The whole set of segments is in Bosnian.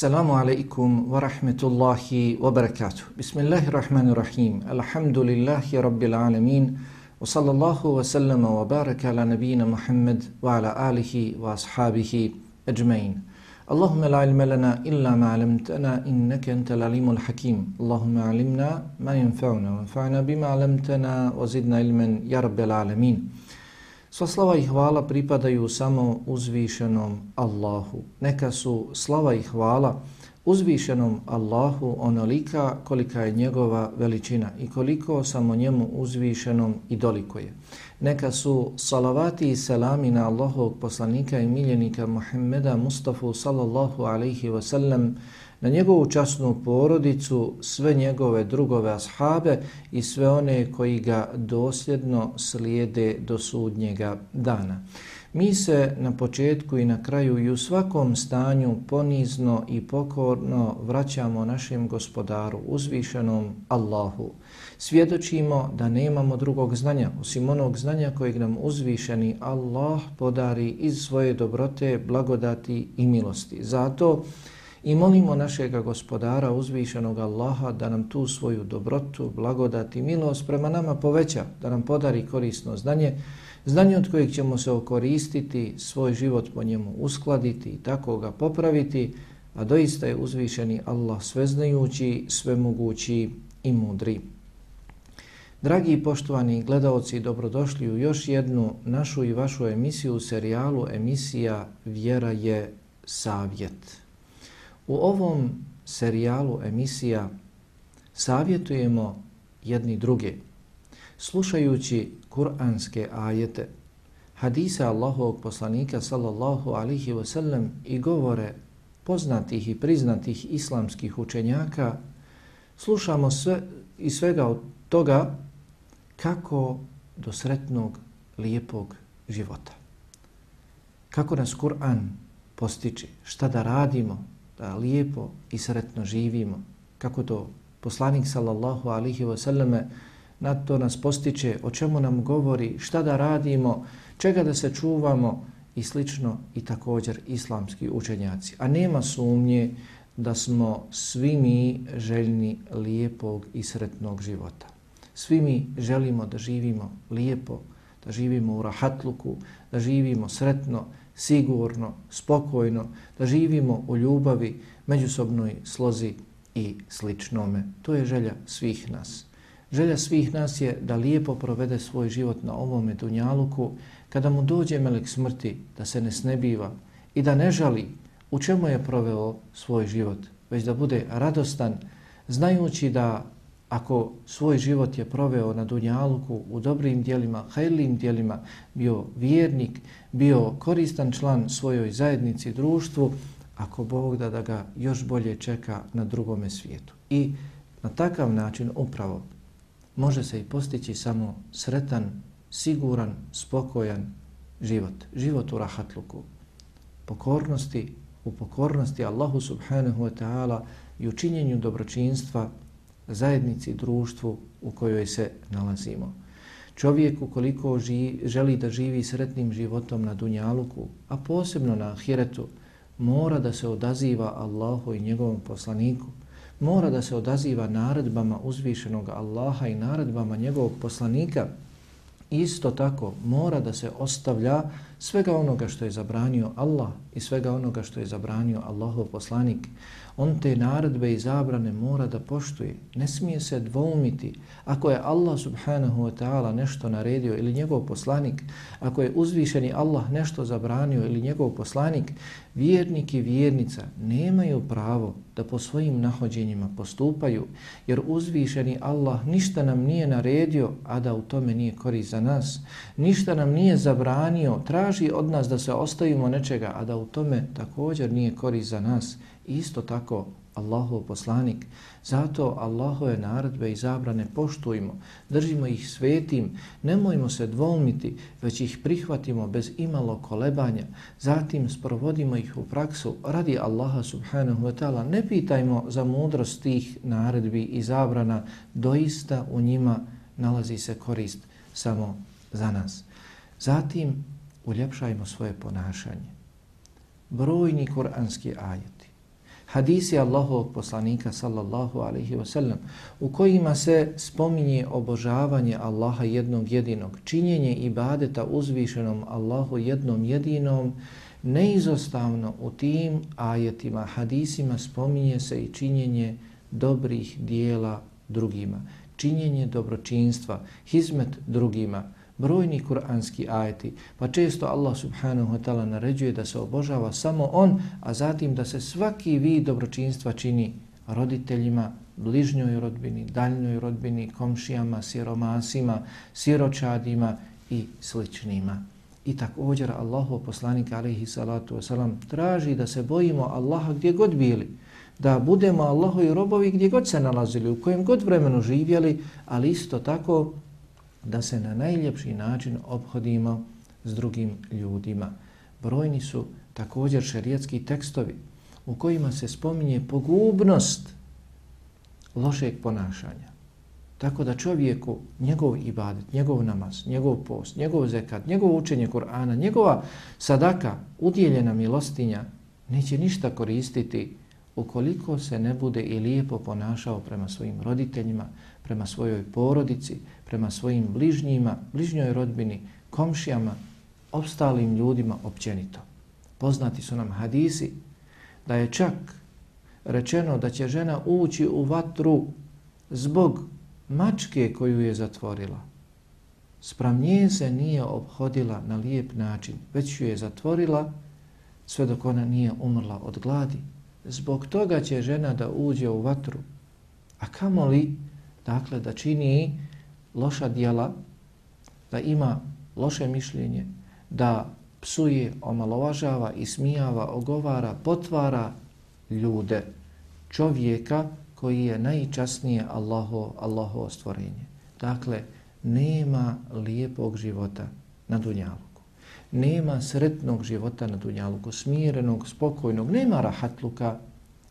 Assalamu alaikum wa rahmetullahi wa barakatuh. Bismillahirrahmanirrahim. Alhamdulillahi rabbil alamin. Wa sallallahu wa sallama wa baraka ala nabina Muhammad wa ala alihi wa ashabihi ajmain. Allahumma la ilma lana illa ma alamtana innaka antal alimul hakim. Allahumma alimna ma yanfa'una wa anfa'na bima alamtana wa zidna ilman ya rabbil alamin. Sva slava i hvala pripadaju samo uzvišenom Allahu. Neka su slava i hvala uzvišenom Allahu onolika kolika je njegova veličina i koliko samo njemu uzvišenom i doliko je. Neka su salavati i selami na Allahovog poslanika i miljenika Muhammeda Mustafa sallallahu alaihi wasallam sallam na njegovu časnu porodicu, sve njegove drugove ashabe i sve one koji ga dosljedno slijede do sudnjega dana. Mi se na početku i na kraju i u svakom stanju ponizno i pokorno vraćamo našem gospodaru, uzvišenom Allahu. Svjedočimo da nemamo drugog znanja, osim onog znanja kojeg nam uzvišeni Allah podari iz svoje dobrote, blagodati i milosti. Zato I molimo našega gospodara, uzvišenog Allaha, da nam tu svoju dobrotu, blagodat i milost prema nama poveća, da nam podari korisno znanje, znanje od kojeg ćemo se okoristiti, svoj život po njemu uskladiti i tako ga popraviti, a doista je uzvišeni Allah sveznajući, svemogući i mudri. Dragi i poštovani gledalci, dobrodošli u još jednu našu i vašu emisiju u serijalu emisija Vjera je savjet. U ovom serijalu emisija savjetujemo jedni druge, slušajući kuranske ajete, hadise Allahovog poslanika sallallahu alihi wasallam i govore poznatih i priznatih islamskih učenjaka, slušamo sve i svega od toga kako do sretnog, lijepog života. Kako nas Kur'an postiče, šta da radimo, da lijepo i sretno živimo. Kako to poslanik sallallahu alihi wasallame na to nas postiče, o čemu nam govori, šta da radimo, čega da se čuvamo i slično i također islamski učenjaci. A nema sumnje da smo svi mi željni lijepog i sretnog života. Svi mi želimo da živimo lijepo, da živimo u rahatluku, da živimo sretno, sigurno, spokojno, da živimo u ljubavi, međusobnoj slozi i sličnome. To je želja svih nas. Želja svih nas je da lijepo provede svoj život na ovome dunjaluku, kada mu dođe melek smrti, da se ne snebiva i da ne žali u čemu je proveo svoj život, već da bude radostan, znajući da ako svoj život je proveo na Dunjaluku u dobrim dijelima, hajlim dijelima, bio vjernik, bio koristan član svojoj zajednici, društvu, ako Bog da da ga još bolje čeka na drugome svijetu. I na takav način upravo može se i postići samo sretan, siguran, spokojan život. Život u rahatluku, pokornosti, u pokornosti Allahu subhanahu wa ta'ala i u činjenju dobročinstva zajednici, društvu u kojoj se nalazimo. Čovjek ukoliko živi, želi da živi sretnim životom na Dunjaluku, a posebno na Ahiretu, mora da se odaziva Allahu i njegovom poslaniku, mora da se odaziva naredbama uzvišenog Allaha i naredbama njegovog poslanika, isto tako mora da se ostavlja svega onoga što je zabranio Allah i svega onoga što je zabranio Allahov poslanik on te naredbe i zabrane mora da poštuje. Ne smije se dvoumiti. Ako je Allah subhanahu wa ta'ala nešto naredio ili njegov poslanik, ako je uzvišeni Allah nešto zabranio ili njegov poslanik, vjernik i vjernica nemaju pravo da po svojim nahođenjima postupaju, jer uzvišeni Allah ništa nam nije naredio, a da u tome nije korist za nas. Ništa nam nije zabranio, traži od nas da se ostavimo nečega, a da u tome također nije korist za nas isto tako Allahov poslanik. Zato Allahove naredbe i zabrane poštujmo, držimo ih svetim, nemojmo se dvomiti, već ih prihvatimo bez imalo kolebanja, zatim sprovodimo ih u praksu radi Allaha subhanahu wa ta'ala. Ne pitajmo za mudrost tih naredbi i zabrana, doista u njima nalazi se korist samo za nas. Zatim uljepšajmo svoje ponašanje. Brojni kuranski ajeti, hadisi Allahovog poslanika sallallahu alaihi wasallam u kojima se spominje obožavanje Allaha jednog jedinog, činjenje ibadeta uzvišenom Allahu jednom jedinom, neizostavno u tim ajetima, hadisima spominje se i činjenje dobrih dijela drugima, činjenje dobročinstva, hizmet drugima, brojni kuranski ajeti, pa često Allah subhanahu wa ta'ala naređuje da se obožava samo on, a zatim da se svaki vid dobročinstva čini roditeljima, bližnjoj rodbini, daljnjoj rodbini, komšijama, siromasima, siročadima i sličnima. I također Allahu poslanik alaihi salatu wasalam traži da se bojimo Allaha gdje god bili, da budemo Allahovi robovi gdje god se nalazili, u kojem god vremenu živjeli, ali isto tako da se na najljepši način obhodimo s drugim ljudima. Brojni su također šerijetski tekstovi u kojima se spominje pogubnost lošeg ponašanja. Tako da čovjeku njegov ibadet, njegov namaz, njegov post, njegov zekat, njegovo učenje Kur'ana, njegova sadaka, udjeljena milostinja, neće ništa koristiti ukoliko se ne bude i lijepo ponašao prema svojim roditeljima, prema svojoj porodici, prema svojim bližnjima, bližnjoj rodbini, komšijama, opstalim ljudima općenito. Poznati su nam hadisi da je čak rečeno da će žena ući u vatru zbog mačke koju je zatvorila. Spram nje se nije obhodila na lijep način, već ju je zatvorila sve dok ona nije umrla od gladi. Zbog toga će žena da uđe u vatru. A kamo li, dakle, da čini loša dijela, da ima loše mišljenje, da psuje, omalovažava, ismijava, ogovara, potvara ljude, čovjeka koji je najčasnije Allaho, Allaho stvorenje. Dakle, nema lijepog života na Dunjaluku. Nema sretnog života na Dunjaluku, smirenog, spokojnog, nema rahatluka,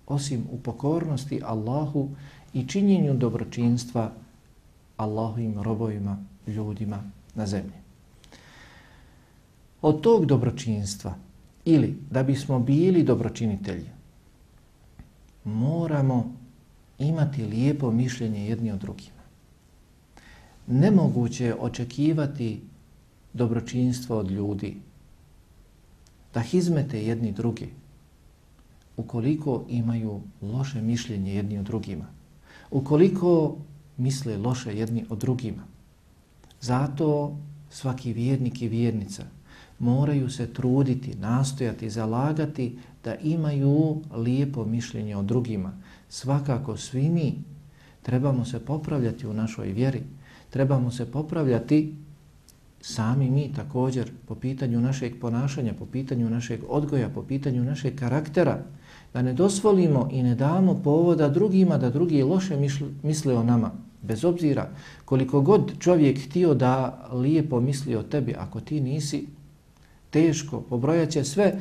osim u pokornosti Allahu i činjenju dobročinstva Allahovim robovima, ljudima na zemlji. Od tog dobročinstva ili da bismo bili dobročinitelji, moramo imati lijepo mišljenje jedni o drugima. Nemoguće je očekivati dobročinstvo od ljudi, da hizmete jedni drugi, ukoliko imaju loše mišljenje jedni o drugima, ukoliko misle loše jedni o drugima. Zato svaki vjernik i vjernica moraju se truditi, nastojati, zalagati da imaju lijepo mišljenje o drugima. Svakako svi mi trebamo se popravljati u našoj vjeri, trebamo se popravljati sami mi također po pitanju našeg ponašanja, po pitanju našeg odgoja, po pitanju našeg karaktera, da ne dosvolimo i ne damo povoda drugima da drugi loše misle o nama. Bez obzira koliko god čovjek htio da lijepo misli o tebi, ako ti nisi teško, pobrojat će sve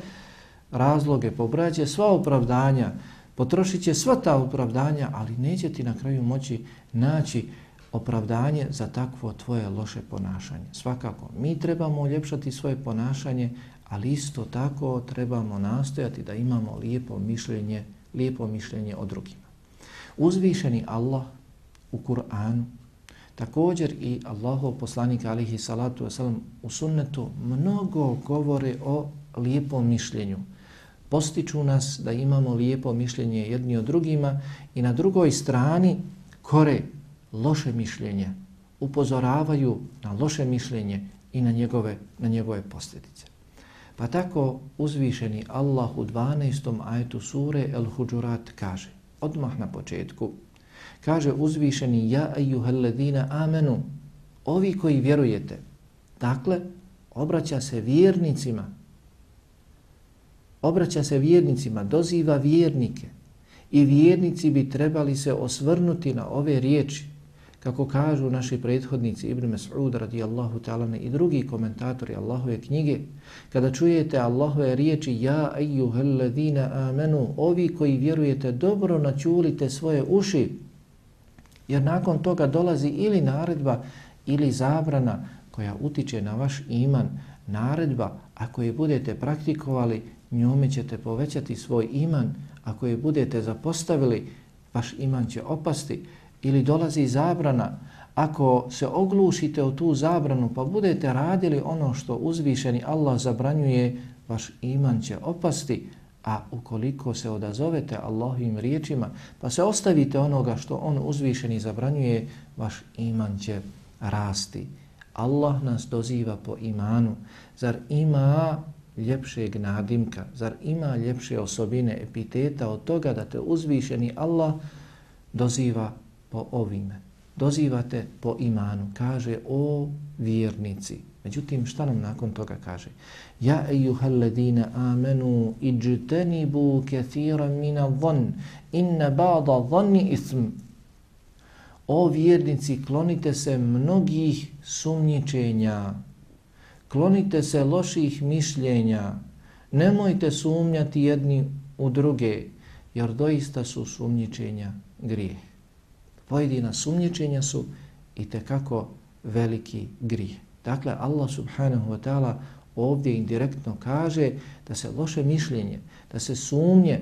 razloge, pobrojat će sva opravdanja, potrošit će sva ta opravdanja, ali neće ti na kraju moći naći opravdanje za takvo tvoje loše ponašanje. Svakako, mi trebamo uljepšati svoje ponašanje, ali isto tako trebamo nastojati da imamo lijepo mišljenje, lijepo mišljenje o drugima. Uzvišeni Allah u Kur'anu, također i Allahov poslanik alihi salatu wasalam u sunnetu mnogo govore o lijepom mišljenju. Postiču nas da imamo lijepo mišljenje jedni o drugima i na drugoj strani kore loše mišljenje, upozoravaju na loše mišljenje i na njegove, na njegove posljedice. Pa tako uzvišeni Allah u 12. ajetu sure El Huđurat kaže, odmah na početku, Kaže uzvišeni ja ejuhalladina amenu, ovi koji vjerujete. Dakle, obraća se vjernicima. Obraća se vjernicima, doziva vjernike. I vjernici bi trebali se osvrnuti na ove riječi. Kako kažu naši prethodnici Ibn Mas'ud radijallahu ta'ala i drugi komentatori Allahove knjige, kada čujete Allahove riječi Ja ejuhalladina amenu, ovi koji vjerujete, dobro načulite svoje uši Jer nakon toga dolazi ili naredba ili zabrana koja utiče na vaš iman. Naredba, ako je budete praktikovali, njome ćete povećati svoj iman, ako je budete zapostavili, vaš iman će opasti ili dolazi zabrana, ako se oglušite u tu zabranu pa budete radili ono što uzvišeni Allah zabranjuje, vaš iman će opasti, a ukoliko se odazovete Allahovim riječima pa se ostavite onoga što on uzvišeni zabranjuje, vaš iman će rasti. Allah nas doziva po imanu. Zar ima ljepšeg nadimka, zar ima ljepše osobine epiteta od toga da te uzvišeni Allah doziva po ovime. Dozivate po imanu. Kaže o vjernici. Međutim, šta nam nakon toga kaže? Ja ejuhal ladina amenu iđtenibu kathiran mina von inna ba'da vonni ism. O vjernici, klonite se mnogih sumnjičenja, klonite se loših mišljenja, nemojte sumnjati jedni u druge, jer doista su sumnjičenja grijeh. Pojedina sumnjičenja su i tekako veliki grije. Dakle, Allah subhanahu wa ta'ala ovdje indirektno kaže da se loše mišljenje, da se sumnje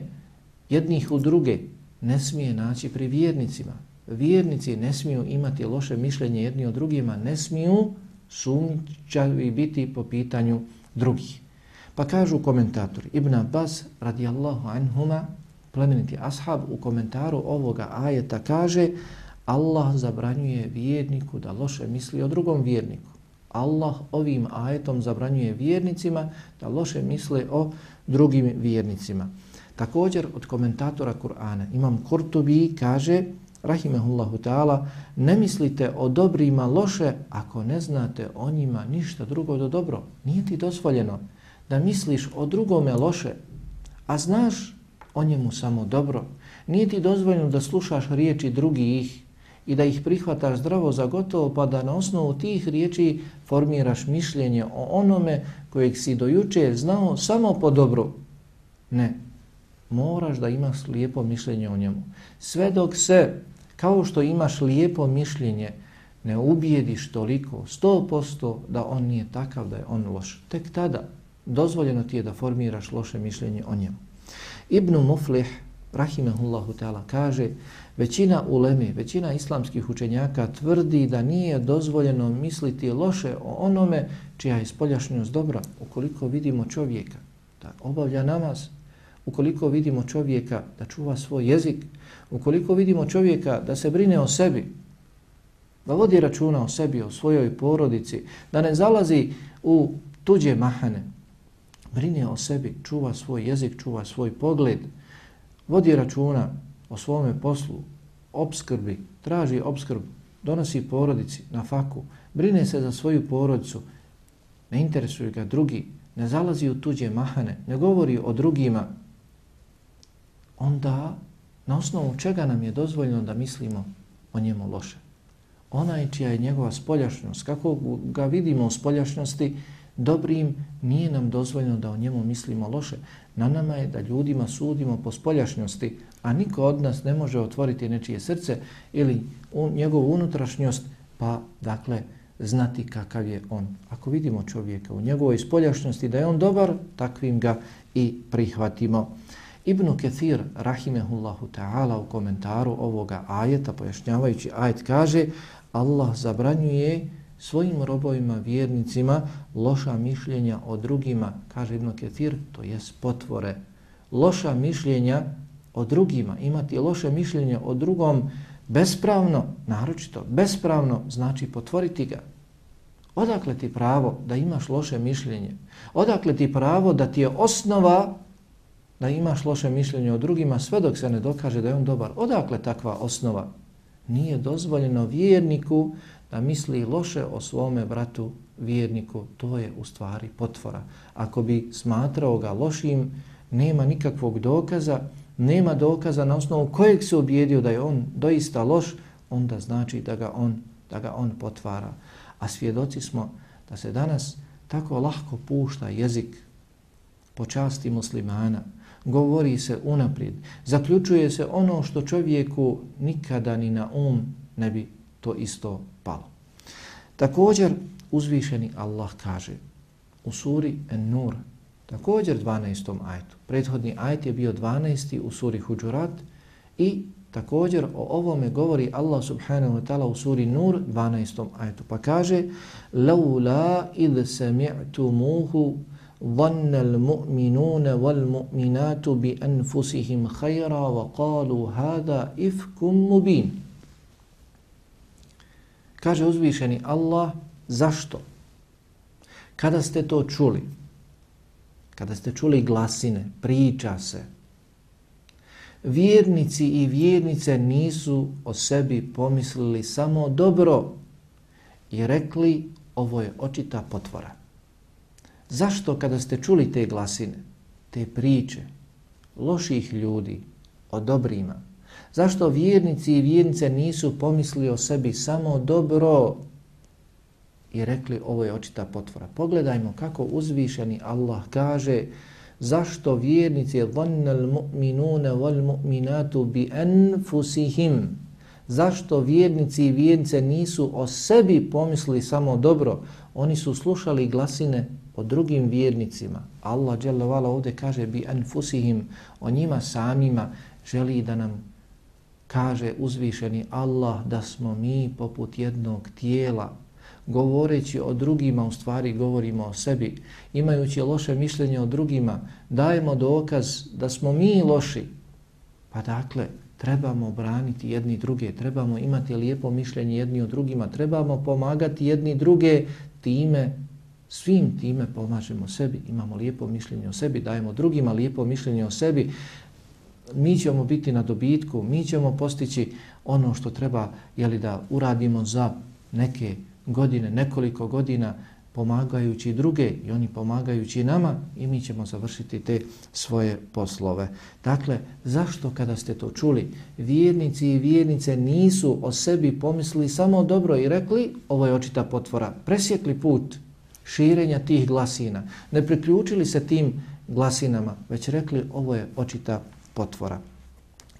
jednih u druge ne smije naći pri vjernicima. Vjernici ne smiju imati loše mišljenje jedni o drugima, ne smiju sumnjavi biti po pitanju drugih. Pa kažu komentatori, Ibn Abbas radijallahu anhuma, plemeniti ashab, u komentaru ovoga ajeta kaže Allah zabranjuje vjerniku da loše misli o drugom vjerniku. Allah ovim ajetom zabranjuje vjernicima da loše misle o drugim vjernicima. Također od komentatora Kur'ana Imam Kurtubi kaže rahimehullahu ta'ala, ne mislite o dobrima loše ako ne znate o njima ništa drugo do dobro. Nije ti dozvoljeno da misliš o drugome loše, a znaš o njemu samo dobro. Nije ti dozvoljeno da slušaš riječi drugih i da ih prihvataš zdravo za gotovo, pa da na osnovu tih riječi formiraš mišljenje o onome kojeg si dojuče znao samo po dobru. Ne, moraš da imaš lijepo mišljenje o njemu. Sve dok se kao što imaš lijepo mišljenje, ne ubijediš toliko, 100% da on nije takav, da je on loš. Tek tada dozvoljeno ti je da formiraš loše mišljenje o njemu. Ibn Muflih, rahimehullahu ta'ala, kaže većina uleme, većina islamskih učenjaka tvrdi da nije dozvoljeno misliti loše o onome čija je spoljašnjost dobra. Ukoliko vidimo čovjeka da obavlja namaz, ukoliko vidimo čovjeka da čuva svoj jezik, ukoliko vidimo čovjeka da se brine o sebi, da vodi računa o sebi, o svojoj porodici, da ne zalazi u tuđe mahane, brine o sebi, čuva svoj jezik, čuva svoj pogled, vodi računa o svome poslu, obskrbi, traži obskrb, donosi porodici na faku, brine se za svoju porodicu, ne interesuje ga drugi, ne zalazi u tuđe mahane, ne govori o drugima, onda na osnovu čega nam je dozvoljeno da mislimo o njemu loše. Onaj čija je njegova spoljašnjost, kako ga vidimo u spoljašnjosti, dobrim nije nam dozvoljeno da o njemu mislimo loše. Na nama je da ljudima sudimo po spoljašnjosti, a niko od nas ne može otvoriti nečije srce ili un, njegovu unutrašnjost, pa dakle znati kakav je on. Ako vidimo čovjeka u njegovoj spoljašnjosti da je on dobar, takvim ga i prihvatimo. Ibnu Kathir, rahimehullahu ta'ala, u komentaru ovoga ajeta, pojašnjavajući ajet, kaže Allah zabranjuje svojim robovima, vjernicima, loša mišljenja o drugima, kaže Ibn Ketir, to je potvore. Loša mišljenja o drugima, imati loše mišljenje o drugom bespravno, naročito bespravno, znači potvoriti ga. Odakle ti pravo da imaš loše mišljenje? Odakle ti pravo da ti je osnova da imaš loše mišljenje o drugima sve dok se ne dokaže da je on dobar. Odakle takva osnova? Nije dozvoljeno vjerniku da misli loše o svome bratu vjerniku. To je u stvari potvora. Ako bi smatrao ga lošim, nema nikakvog dokaza, nema dokaza na osnovu kojeg se objedio da je on doista loš, onda znači da ga on, da ga on potvara. A svjedoci smo da se danas tako lahko pušta jezik po časti muslimana, govori se unaprijed, zaključuje se ono što čovjeku nikada ni na um ne bi to isto palo. Također uzvišeni Allah kaže u suri En-Nur Također 12. ajetu. Prethodni ajet je bio 12. u suri Huđurat i također o ovome govori Allah subhanahu wa ta'ala u suri Nur 12. ajetu. Pa kaže لَوْلَا إِذْ سَمِعْتُمُوهُ ظن المؤمنون والمؤمنات بأنفسهم خيرا وقالوا هذا إفك مبين Kaže uzvišeni Allah, zašto? Kada ste to čuli, kada ste čuli glasine, priča se, vjernici i vjernice nisu o sebi pomislili samo dobro i rekli ovo je očita potvora. Zašto kada ste čuli te glasine, te priče, loših ljudi o dobrima, zašto vjernici i vjernice nisu pomislili o sebi samo dobro i rekli ovo je očita potvora. Pogledajmo kako uzvišeni Allah kaže zašto vjernici dhannal mu'minuna wal mu'minatu bi anfusihim zašto vjernici i vjernice nisu o sebi pomislili samo dobro oni su slušali glasine o drugim vjernicima. Allah dželle ovdje ovde kaže bi anfusihim o njima samima želi da nam kaže uzvišeni Allah da smo mi poput jednog tijela. Govoreći o drugima, u stvari govorimo o sebi, imajući loše mišljenje o drugima, dajemo dokaz da smo mi loši. Pa dakle, trebamo braniti jedni druge, trebamo imati lijepo mišljenje jedni o drugima, trebamo pomagati jedni druge time, svim time pomažemo sebi, imamo lijepo mišljenje o sebi, dajemo drugima lijepo mišljenje o sebi, mi ćemo biti na dobitku, mi ćemo postići ono što treba jeli, da uradimo za neke godine, nekoliko godina pomagajući druge i oni pomagajući nama i mi ćemo završiti te svoje poslove. Dakle, zašto kada ste to čuli, vjernici i vjernice nisu o sebi pomislili samo dobro i rekli ovo je očita potvora, presjekli put širenja tih glasina, ne priključili se tim glasinama, već rekli ovo je očita potvora.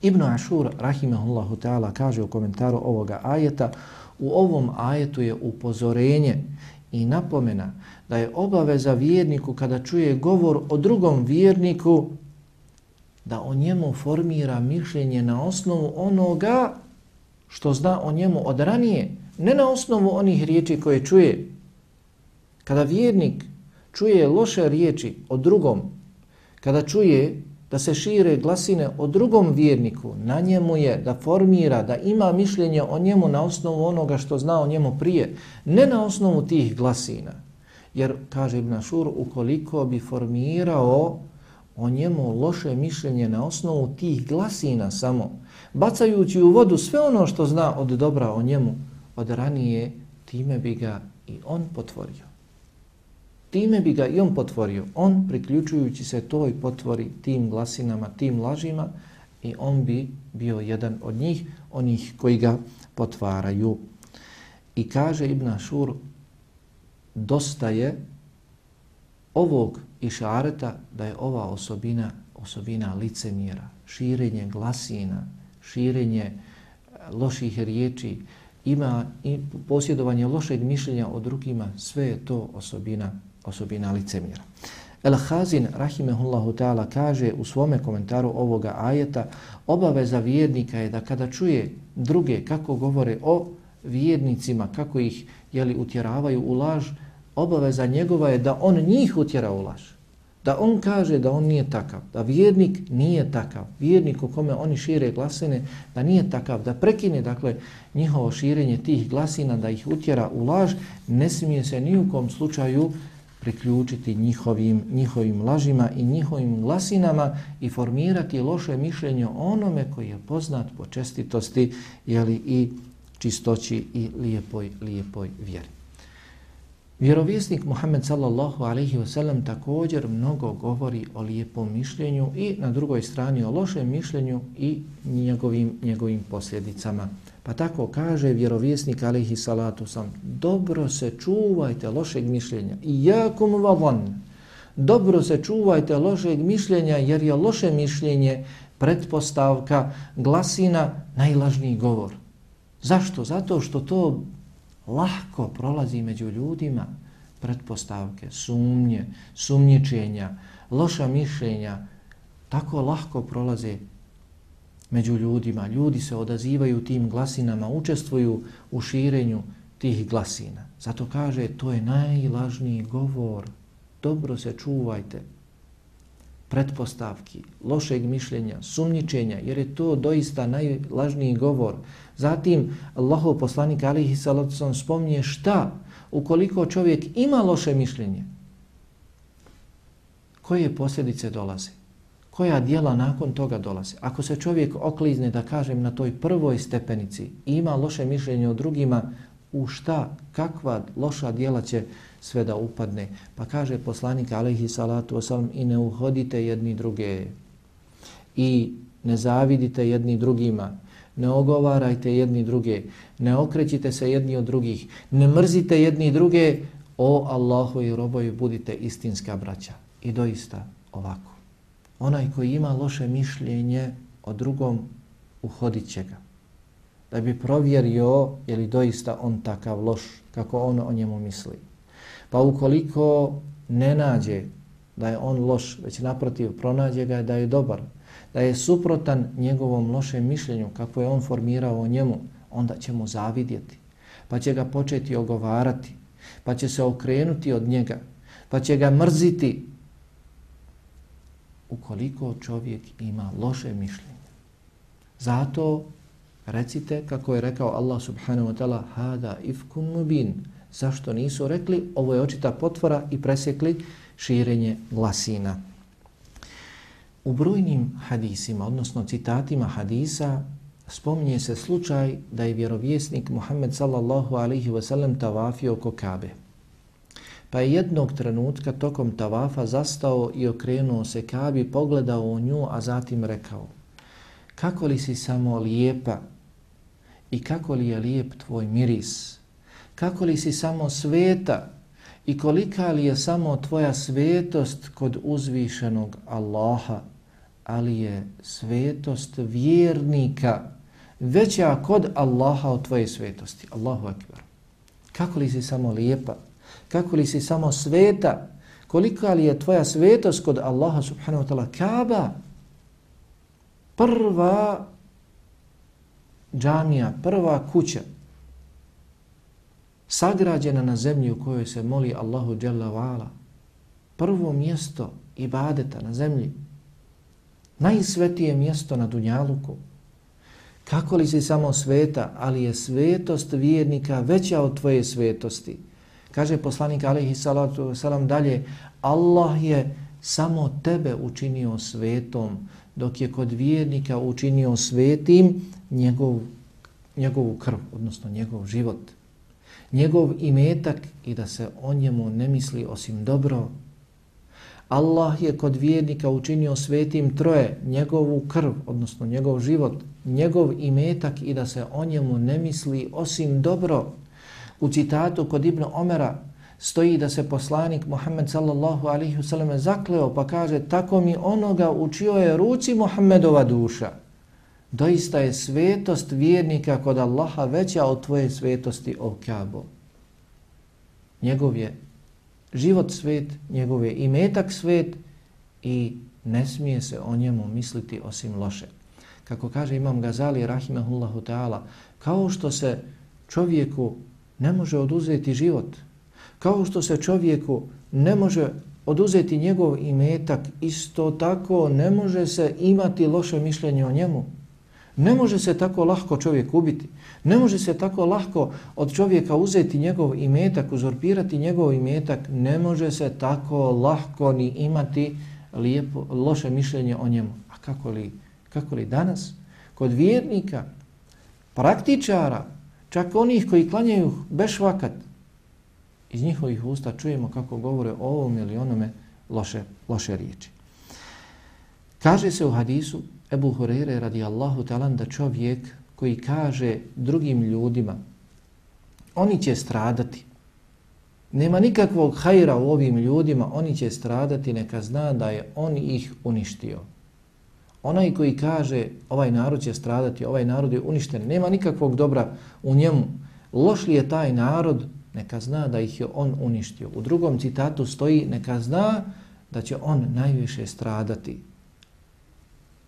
Ibn Ašur, rahimahullahu ta'ala, kaže u komentaru ovoga ajeta, U ovom ajetu je upozorenje i napomena da je obaveza vjerniku kada čuje govor o drugom vjerniku da o njemu formira mišljenje na osnovu onoga što zna o njemu od ranije, ne na osnovu onih riječi koje čuje. Kada vjernik čuje loše riječi o drugom, kada čuje da se šire glasine o drugom vjerniku, na njemu je da formira, da ima mišljenje o njemu na osnovu onoga što zna o njemu prije, ne na osnovu tih glasina. Jer, kaže Ibn Ašur, ukoliko bi formirao o njemu loše mišljenje na osnovu tih glasina samo, bacajući u vodu sve ono što zna od dobra o njemu, od ranije, time bi ga i on potvorio. Time bi ga i on potvorio. On, priključujući se toj potvori, tim glasinama, tim lažima, i on bi bio jedan od njih, onih koji ga potvaraju. I kaže Ibn Ašur, dosta je ovog išareta da je ova osobina osobina licemjera, širenje glasina, širenje e, loših riječi, ima i posjedovanje lošeg mišljenja o drugima, sve je to osobina osobina licemjera. El Hazin, rahimehullahu ta'ala, kaže u svome komentaru ovoga ajeta, obaveza vjernika je da kada čuje druge kako govore o vjernicima, kako ih jeli, utjeravaju u laž, obaveza njegova je da on njih utjera u laž. Da on kaže da on nije takav, da vjernik nije takav, vjernik u kome oni šire glasine, da nije takav, da prekine dakle njihovo širenje tih glasina, da ih utjera u laž, ne smije se ni u kom slučaju priključiti njihovim, njihovim lažima i njihovim glasinama i formirati loše mišljenje onome koji je poznat po čestitosti jeli, i čistoći i lijepoj, lijepoj vjeri. Vjerovjesnik Muhammed sallallahu alaihi wasallam također mnogo govori o lijepom mišljenju i na drugoj strani o lošem mišljenju i njegovim, njegovim posljedicama. Pa tako kaže vjerovjesnik alaihi salatu sam, dobro se čuvajte lošeg mišljenja i jakum vavan, dobro se čuvajte lošeg mišljenja jer je loše mišljenje pretpostavka glasina najlažniji govor. Zašto? Zato što to lahko prolazi među ljudima pretpostavke, sumnje, sumnjičenja, loša mišljenja tako lahko prolaze među ljudima. Ljudi se odazivaju tim glasinama, učestvuju u širenju tih glasina. Zato kaže, to je najlažniji govor. Dobro se čuvajte pretpostavki, lošeg mišljenja, sumnjičenja, jer je to doista najlažniji govor. Zatim, Allahov poslanik alihi salacom spomnije šta ukoliko čovjek ima loše mišljenje, koje posljedice dolaze, koja dijela nakon toga dolaze. Ako se čovjek oklizne, da kažem, na toj prvoj stepenici ima loše mišljenje o drugima, u šta, kakva loša dijela će sve da upadne. Pa kaže poslanik alaihi salatu wasalam i ne uhodite jedni druge i ne zavidite jedni drugima, ne ogovarajte jedni druge, ne okrećite se jedni od drugih, ne mrzite jedni druge, o Allahu i roboju budite istinska braća. I doista ovako. Onaj koji ima loše mišljenje o drugom, uhodit će ga. Da bi provjerio je li doista on takav loš, kako on o njemu misli. Pa ukoliko ne nađe da je on loš, već naprotiv pronađe ga da je dobar, da je suprotan njegovom lošem mišljenju kako je on formirao o njemu, onda će mu zavidjeti, pa će ga početi ogovarati, pa će se okrenuti od njega, pa će ga mrziti ukoliko čovjek ima loše mišljenje. Zato recite, kako je rekao Allah subhanahu wa ta'ala, hada ifkum mubin, Zašto nisu rekli? Ovo je očita potvora i presjekli širenje glasina. U brojnim hadisima, odnosno citatima hadisa, spominje se slučaj da je vjerovjesnik Muhammed sallallahu alaihi wasallam tavafio oko Kabe. Pa je jednog trenutka tokom tavafa zastao i okrenuo se Kabi, pogledao u nju, a zatim rekao Kako li si samo lijepa i kako li je lijep tvoj miris? kako li si samo sveta i kolika li je samo tvoja svetost kod uzvišenog Allaha, ali je svetost vjernika veća kod Allaha od tvoje svetosti. Allahu akbar. Kako li si samo lijepa, kako li si samo sveta, kolika li je tvoja svetost kod Allaha subhanahu wa ta'ala. Kaaba, prva džamija, prva kuća, sagrađena na zemlji u kojoj se moli Allahu Jalla wa'ala, prvo mjesto ibadeta na zemlji, najsvetije mjesto na Dunjaluku, kako li si samo sveta, ali je svetost vjernika veća od tvoje svetosti. Kaže poslanik alaihi salatu salam dalje, Allah je samo tebe učinio svetom, dok je kod vjernika učinio svetim njegov, njegovu krv, odnosno njegov život njegov imetak i da se o njemu ne misli osim dobro. Allah je kod vjernika učinio svetim troje, njegovu krv, odnosno njegov život, njegov imetak i da se o njemu ne misli osim dobro. U citatu kod Ibn Omera stoji da se poslanik Muhammed sallallahu alaihi wasallam zakleo pa kaže tako mi onoga učio je ruci Muhammedova duša. Doista je svetost vjernika kod Allaha veća od tvoje svetosti o Kabo. Njegov je život svet, njegov je imetak svet i ne smije se o njemu misliti osim loše. Kako kaže Imam Gazali rahimahullahu ta'ala, kao što se čovjeku ne može oduzeti život, kao što se čovjeku ne može oduzeti njegov imetak, isto tako ne može se imati loše mišljenje o njemu. Ne može se tako lahko čovjek ubiti. Ne može se tako lahko od čovjeka uzeti njegov imetak, uzorpirati njegov imetak. Ne može se tako lahko ni imati lijepo, loše mišljenje o njemu. A kako li, kako li danas? Kod vjernika, praktičara, čak onih koji klanjaju bešvakat, iz njihovih usta čujemo kako govore o ovom ili onome loše, loše riječi. Kaže se u hadisu Ebu Hureyre radijallahu talan da čovjek koji kaže drugim ljudima oni će stradati. Nema nikakvog hajra u ovim ljudima, oni će stradati, neka zna da je on ih uništio. Onaj koji kaže ovaj narod će stradati, ovaj narod je uništen, nema nikakvog dobra u njemu, loš li je taj narod, neka zna da ih je on uništio. U drugom citatu stoji, neka zna da će on najviše stradati.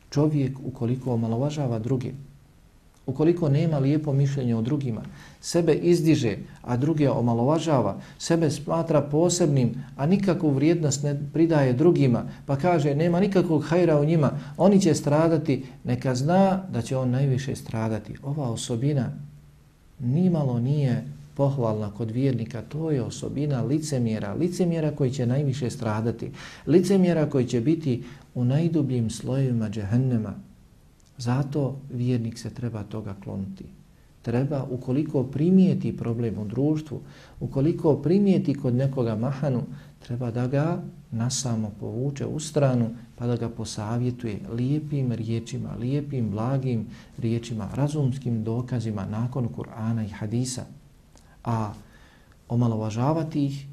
Čovjek ukoliko omalovažava druge, ukoliko nema lijepo mišljenje o drugima, sebe izdiže, a druge omalovažava, sebe smatra posebnim, a nikakvu vrijednost ne pridaje drugima, pa kaže nema nikakvog hajra u njima, oni će stradati, neka zna da će on najviše stradati. Ova osobina nimalo nije pohvalna kod vjernika, to je osobina licemjera, licemjera koji će najviše stradati, licemjera koji će biti u najdubljim slojevima džehennema. Zato vjernik se treba toga klonuti. Treba, ukoliko primijeti problem u društvu, ukoliko primijeti kod nekoga mahanu, treba da ga nasamo povuče u stranu pa da ga posavjetuje lijepim riječima, lijepim, blagim riječima, razumskim dokazima nakon Kur'ana i Hadisa. A omalovažavati ih,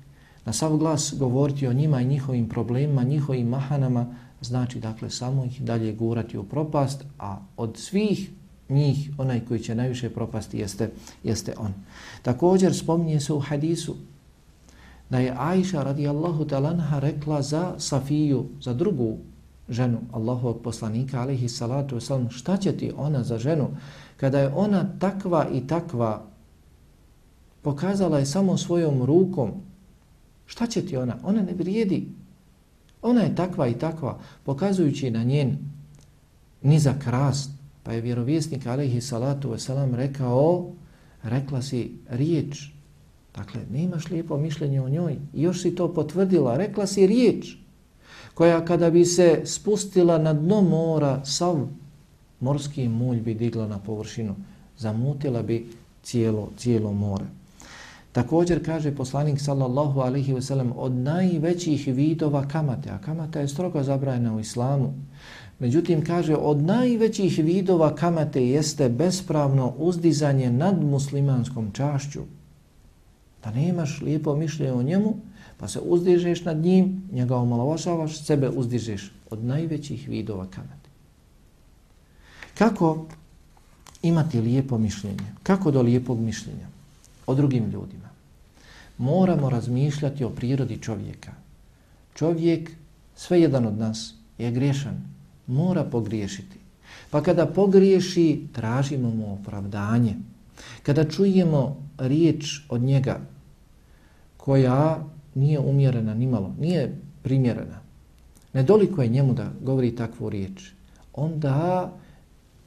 na sav glas govoriti o njima i njihovim problemima, njihovim mahanama, znači dakle samo ih dalje gurati u propast, a od svih njih onaj koji će najviše propasti jeste, jeste on. Također spominje se u hadisu da je Aisha radijallahu talanha rekla za Safiju, za drugu ženu Allahovog poslanika alaihi salatu wasalam, šta će ti ona za ženu kada je ona takva i takva pokazala je samo svojom rukom šta će ti ona? Ona ne vrijedi. Ona je takva i takva pokazujući na njen nizak rast pa je vjerovjesnik alaihi salatu wasalam rekao rekla si riječ Dakle, ne imaš lijepo mišljenje o njoj. I još si to potvrdila. Rekla si riječ koja kada bi se spustila na dno mora, sav morski mulj bi digla na površinu. Zamutila bi cijelo, cijelo more. Također kaže poslanik sallallahu alaihi ve sellem od najvećih vidova kamate, a kamata je strogo zabrajena u islamu. Međutim, kaže od najvećih vidova kamate jeste bespravno uzdizanje nad muslimanskom čašću da nemaš lijepo mišljenje o njemu, pa se uzdižeš nad njim, njega omalovažavaš, sebe uzdižeš od najvećih vidova kamate. Kako imati lijepo mišljenje? Kako do lijepog mišljenja o drugim ljudima? Moramo razmišljati o prirodi čovjeka. Čovjek, sve jedan od nas, je griješan, mora pogriješiti. Pa kada pogriješi, tražimo mu opravdanje. Kada čujemo riječ od njega koja nije umjerena nimalo, nije primjerena. Nedoliko je njemu da govori takvu riječ. Onda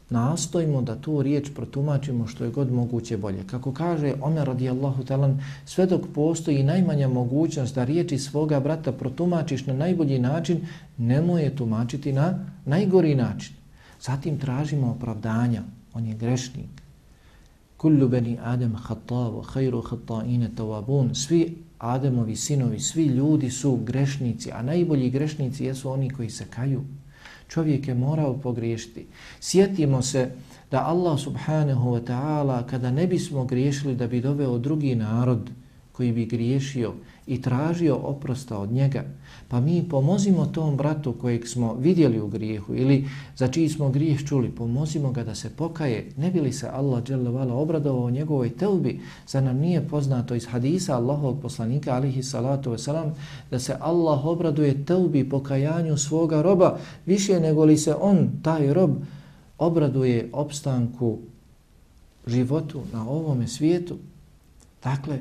nastojimo da tu riječ protumačimo što je god moguće bolje. Kako kaže Omer radijallahu talan, sve dok postoji najmanja mogućnost da riječi svoga brata protumačiš na najbolji način, nemoj je tumačiti na najgori način. Zatim tražimo opravdanja. On je grešnik. Kullu beni Adem hatavu, hajru hattaine tawabun. Svi Ademovi sinovi, svi ljudi su grešnici, a najbolji grešnici jesu oni koji se kaju. Čovjek je morao pogriješiti. Sjetimo se da Allah subhanahu wa ta'ala kada ne bismo griješili da bi doveo drugi narod koji bi griješio i tražio oprosta od njega, pa mi pomozimo tom bratu kojeg smo vidjeli u grijehu ili za čiji smo grijeh čuli, pomozimo ga da se pokaje, ne bi li se Allah dželevala obradovao njegovoj telbi, za nam nije poznato iz hadisa Allahovog poslanika alihi salatu wasalam, da se Allah obraduje telbi pokajanju svoga roba? Više nego li se on, taj rob, obraduje opstanku životu na ovome svijetu. Dakle,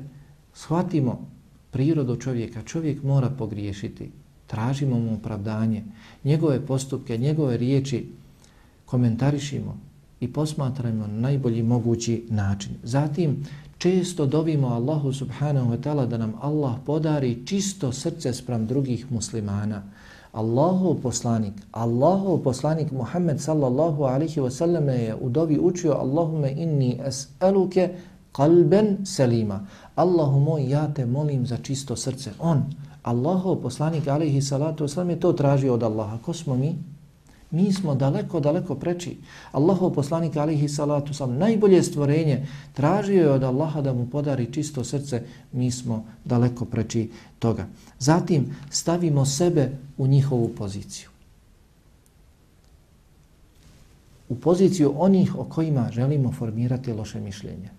shvatimo prirodu čovjeka. Čovjek mora pogriješiti. Tražimo mu opravdanje. Njegove postupke, njegove riječi komentarišimo i posmatrajmo na najbolji mogući način. Zatim, često dovimo Allahu subhanahu wa ta'ala da nam Allah podari čisto srce sprem drugih muslimana. Allahov poslanik, Allahov poslanik Muhammed sallallahu alaihi wa sallam je u dovi učio Allahume inni es'aluke kalben selima. Allahu moj, ja te molim za čisto srce. On, Allahov poslanik alihi salatu wasalam je to tražio od Allaha. Ko smo mi? Mi smo daleko, daleko preči. Allahov poslanik alihi salatu wasalam, najbolje stvorenje, tražio je od Allaha da mu podari čisto srce. Mi smo daleko preči toga. Zatim stavimo sebe u njihovu poziciju. U poziciju onih o kojima želimo formirati loše mišljenje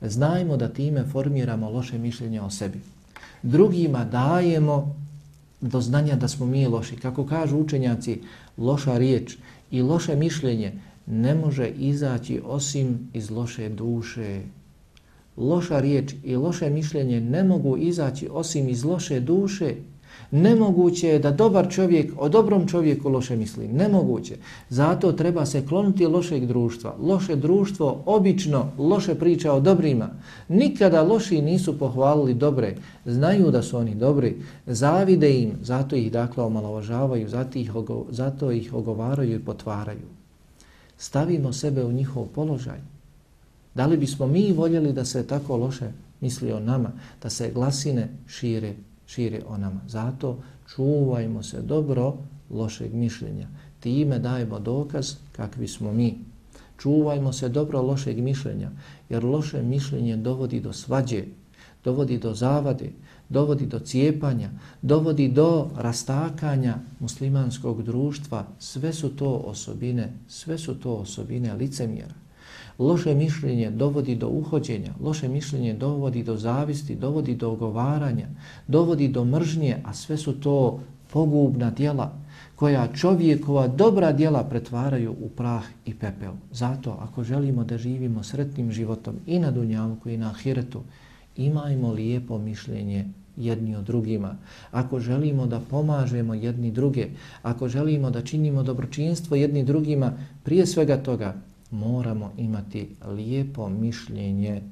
znajmo da time formiramo loše mišljenje o sebi. Drugima dajemo do znanja da smo mi loši. Kako kažu učenjaci, loša riječ i loše mišljenje ne može izaći osim iz loše duše. Loša riječ i loše mišljenje ne mogu izaći osim iz loše duše. Nemoguće je da dobar čovjek o dobrom čovjeku loše misli. Nemoguće. Zato treba se kloniti lošeg društva. Loše društvo obično loše priča o dobrima. Nikada loši nisu pohvalili dobre. Znaju da su oni dobri. Zavide im. Zato ih dakle omalovažavaju. Zato ih, zato ih ogovaraju i potvaraju. Stavimo sebe u njihov položaj. Da li bismo mi voljeli da se tako loše misli o nama, da se glasine šire šire o nama. Zato čuvajmo se dobro lošeg mišljenja. Time dajemo dokaz kakvi smo mi. Čuvajmo se dobro lošeg mišljenja, jer loše mišljenje dovodi do svađe, dovodi do zavade, dovodi do cijepanja, dovodi do rastakanja muslimanskog društva. Sve su to osobine, sve su to osobine licemjera. Loše mišljenje dovodi do uhođenja, loše mišljenje dovodi do zavisti, dovodi do ogovaranja, dovodi do mržnje, a sve su to pogubna djela koja čovjekova dobra djela pretvaraju u prah i pepel. Zato, ako želimo da živimo sretnim životom i na Dunjavku i na Ahiretu, imajmo lijepo mišljenje jedni o drugima. Ako želimo da pomažemo jedni druge, ako želimo da činimo dobročinstvo jedni drugima, prije svega toga moramo imati lijepo mišljenje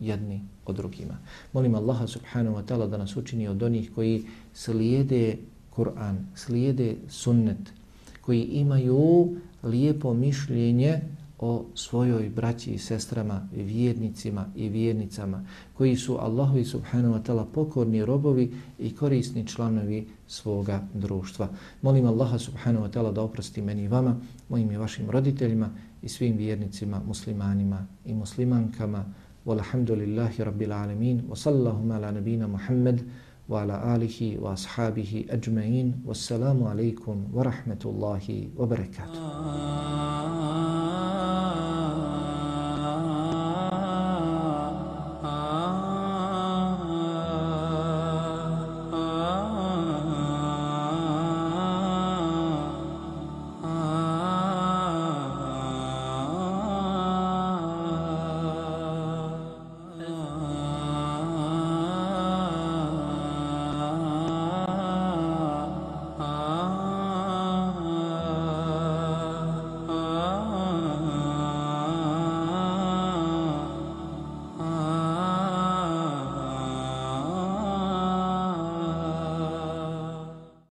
jedni o drugima. Molim Allaha subhanahu wa ta'ala da nas učini od onih koji slijede Kur'an, slijede sunnet, koji imaju lijepo mišljenje o svojoj braći i sestrama, vjernicima i vjernicama, koji su Allahovi subhanahu wa ta'ala pokorni robovi i korisni članovi svoga društva. Molim Allaha subhanahu wa ta'ala da oprosti meni i vama, mojim i vašim roditeljima i svim vjernicima, muslimanima i muslimankama. Walhamdulillahi rabbil alemin. Wa sallallahu ala nabina Muhammed wa ala alihi wa ashabihi ajma'in. Wassalamu alaikum wa rahmetullahi wa barakatuh. Ah.